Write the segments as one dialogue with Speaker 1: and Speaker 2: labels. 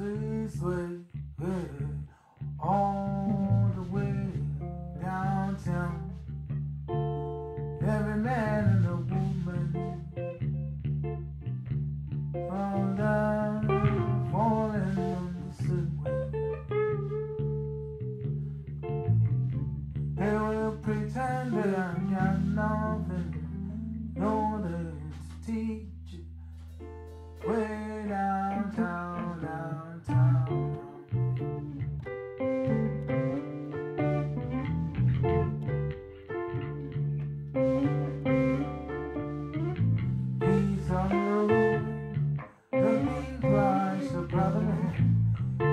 Speaker 1: sleepless.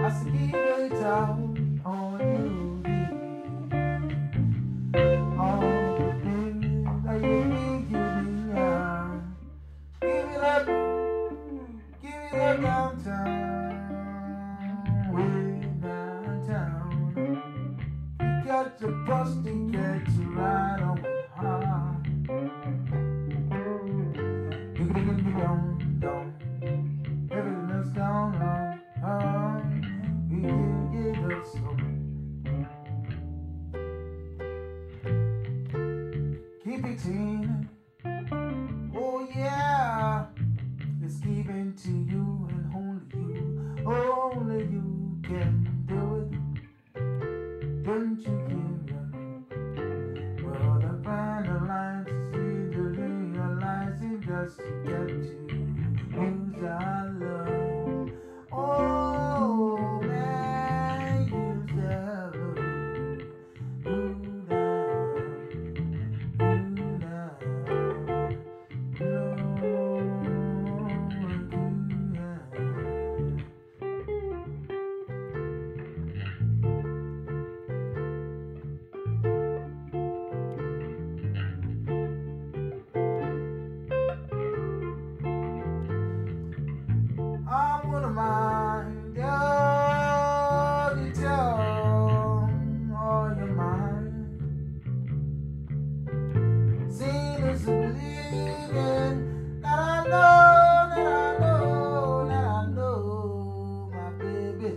Speaker 1: I see out on you. All the things that you give it up, give it up downtown, way downtown. You got your bus ticket to ride Keep. Oh yeah, it's given to you and only you, only you can do it. Don't you give up? Well, the final line to see to realize it just Mind. Seeing that I know, that I know, that I know, my baby.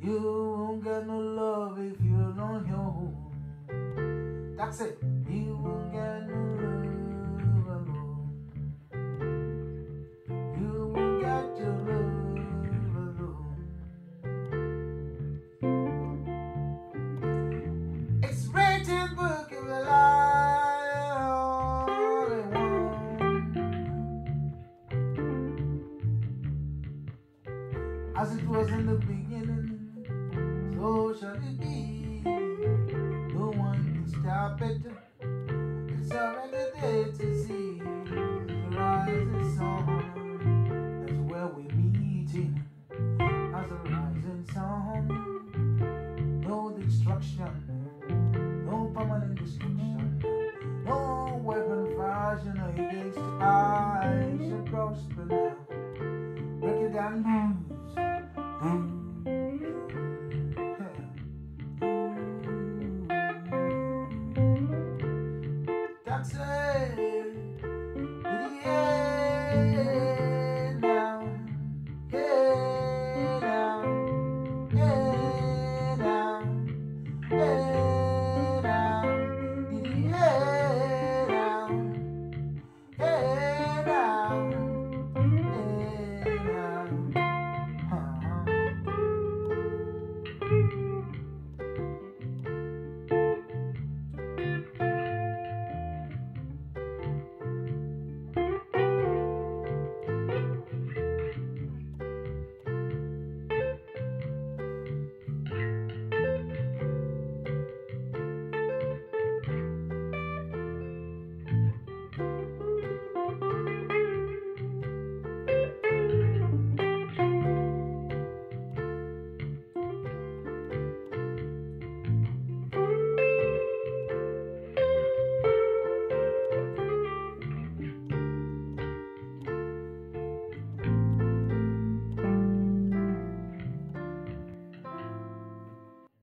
Speaker 1: You won't get no love if you're on your own. That's it. The beginning, so shall it be. No one can stop it. It's already there to see the rising sun. That's where we're meeting as a rising sun. No destruction, no permanent destruction.